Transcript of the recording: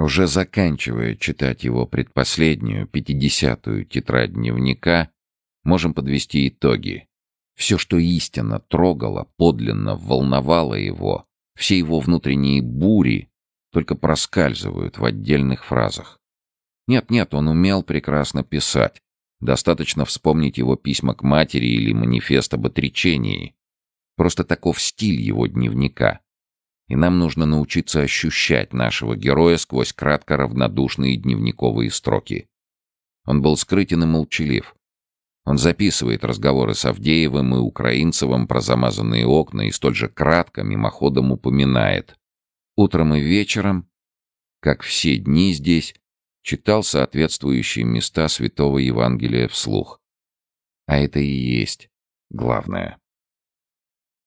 Уже заканчивая читать его предпоследнюю, пятидесятую тетрадь дневника, можем подвести итоги. Все, что истинно трогало, подлинно волновало его, все его внутренние бури только проскальзывают в отдельных фразах. Нет-нет, он умел прекрасно писать. Достаточно вспомнить его письма к матери или манифест об отречении. Просто таков стиль его дневника и нам нужно научиться ощущать нашего героя сквозь кратко равнодушные дневниковые строки. Он был скрытен и молчалив. Он записывает разговоры с Авдеевым и Украинцевым про замазанные окна и столь же кратко, мимоходом упоминает. Утром и вечером, как все дни здесь, читал соответствующие места Святого Евангелия вслух. А это и есть главное.